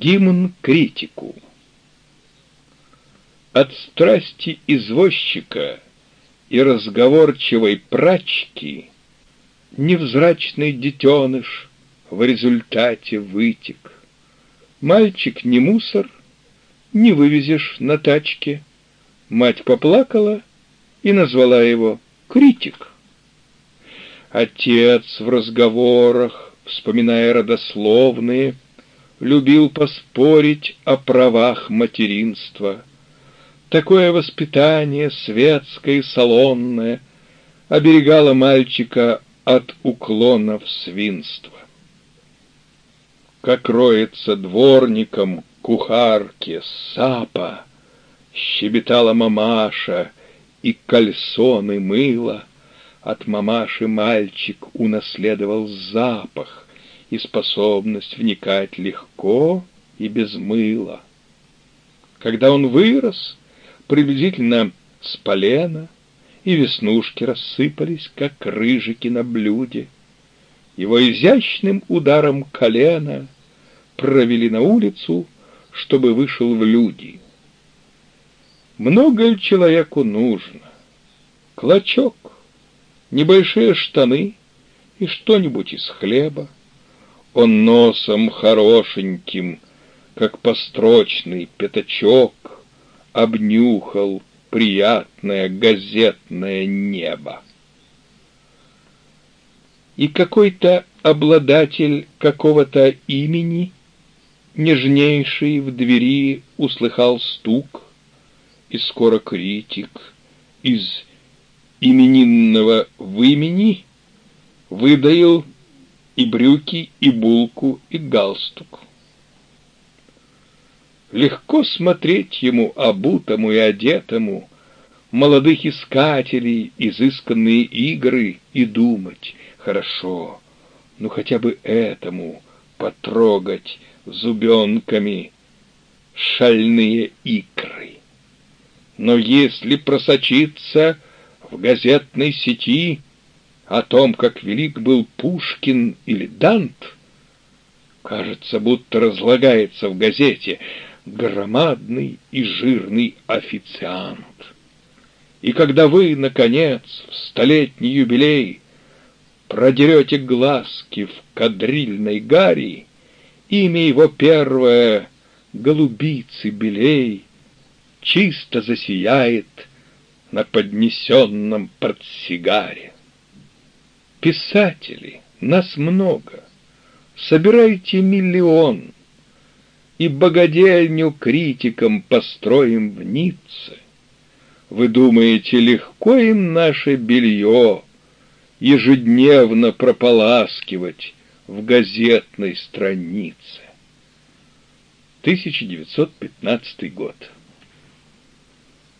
Гимн критику. От страсти извозчика и разговорчивой прачки Невзрачный детеныш в результате вытек. Мальчик не мусор, не вывезешь на тачке. Мать поплакала и назвала его критик. Отец в разговорах, вспоминая родословные, любил поспорить о правах материнства. Такое воспитание светское и салонное оберегало мальчика от уклонов свинства. Как роется дворником кухарке сапа, щебетала мамаша, и кальсоны мыла. От мамаши мальчик унаследовал запах, и способность вникать легко и без мыла. Когда он вырос, приблизительно с полена, и веснушки рассыпались, как рыжики на блюде, его изящным ударом колена провели на улицу, чтобы вышел в люди. Много ли человеку нужно? Клочок, небольшие штаны и что-нибудь из хлеба. Он носом хорошеньким, как построчный пятачок, Обнюхал приятное газетное небо. И какой-то обладатель какого-то имени, Нежнейший в двери услыхал стук, И скоро критик из именинного вымени Выдаил и брюки, и булку, и галстук. Легко смотреть ему, обутому и одетому, молодых искателей, изысканные игры, и думать, хорошо, ну хотя бы этому потрогать зубенками шальные икры. Но если просочиться в газетной сети о том, как велик был Пушкин или Дант, кажется, будто разлагается в газете громадный и жирный официант. И когда вы, наконец, в столетний юбилей продерете глазки в кадрильной гари, имя его первое — голубицы белей, чисто засияет на поднесенном портсигаре. Писатели, нас много, собирайте миллион, И богадельню критикам построим в Ницце. Вы думаете, легко им наше белье Ежедневно прополаскивать в газетной странице? 1915 год.